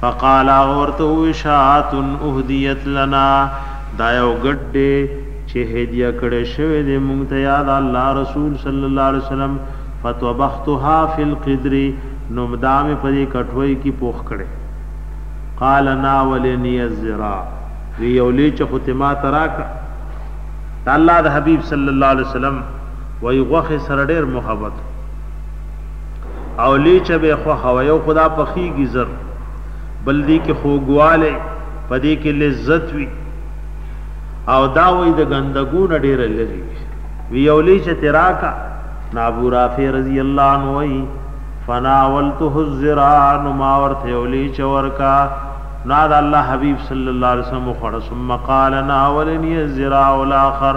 فقال هغه ورته ووی، شاة اهدیت لنا، دا یو ګډ دی چه هدیه کړی شوی دی مونږ ته یا د الله رسول صلی الله علیه وسلم، فطبختها فی القدر، نو دا می په دی کټوی کی پوخ کړی. قال ناولنی الذراع، وی یو لیچه خو ته ماته راکړه. د الله د حبیب صلی الله علیه وسلم وایی غوښی سره ډیر محبت وو. او ليچه به يې خوښه وه، يو خو دا پخېږي زر، بل دې کې خوږوالی، په دې کې لذت وي او دا وايي د ګندګو نه ډېره لرې وي. وي يو ليچه ترې راکه، نو ابورافع رضي الله عنه وايي، فناولته الزر، نو ما ورته يو ليچه ورکړه، نو هغه د الله حبيب صلی الله عليه وسلم وخوړه، ثم قال، ناولني الزر الاخر،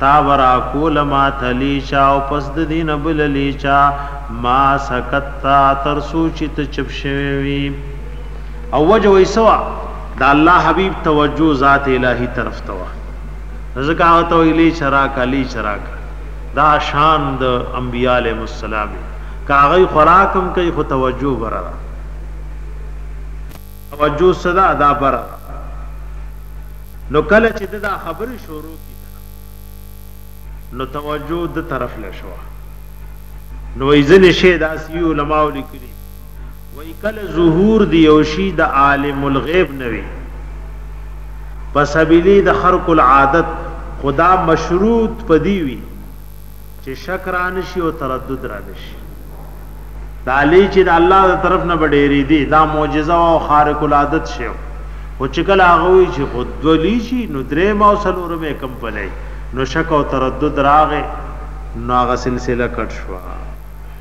تا به راکوله ماته ليچه او پس د دې نه بله ليچه، ما سکتّ، تر څو چې ته چپ شوی وې. او وجه يې څه وه؟ د الله حبيب توجه ذات الهي طرف ته وه، نو ځکه هغه ته وايي ليچه راکه، ليچه راکه. دا شان د انبياء عليهم السلام وي، که هغوی خوراک هم کوي، خو توجه بره ده. توجه څه ده؟ دا بره ده. نو کله چې ده دا خبرې شروع کړې. نو توجه د طرف له شو نو ځنې شی داسې علماء لیکلي وای کله ظهور دی او شی د عالم الغیب نوي پسبیلی د خرق العادت خدا مشروط پدی وی چې شک رانشي او تردد رانشي دا لي چې د الله د طرف نه بډېری دي دا معجزه او خارق العادت شی او چې کله هغه وی چې خود ولي شي نو درې ما او سلورمه کم پلي نو شک او تردد راغې نو هغه سلسله کټ شوه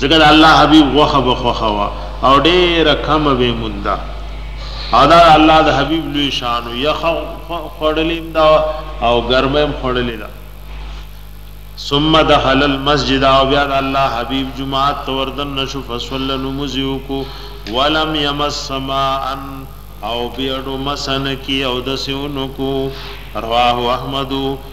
ځکه د الله حبیب غوښه به خوښه وه او ډېره کمه به یې مونده او دا د الله د حبیب لوی شان و یخه خوړلې هم ده او ګرمه هم خوړلې ده ثم دخل المسجد او بیا د الله حبیب جمعات ته وردن نشو فصلی نموز یې وکړو ولم یمس سماء او بیډو مسن کی او دسې ونکو رواه احمدو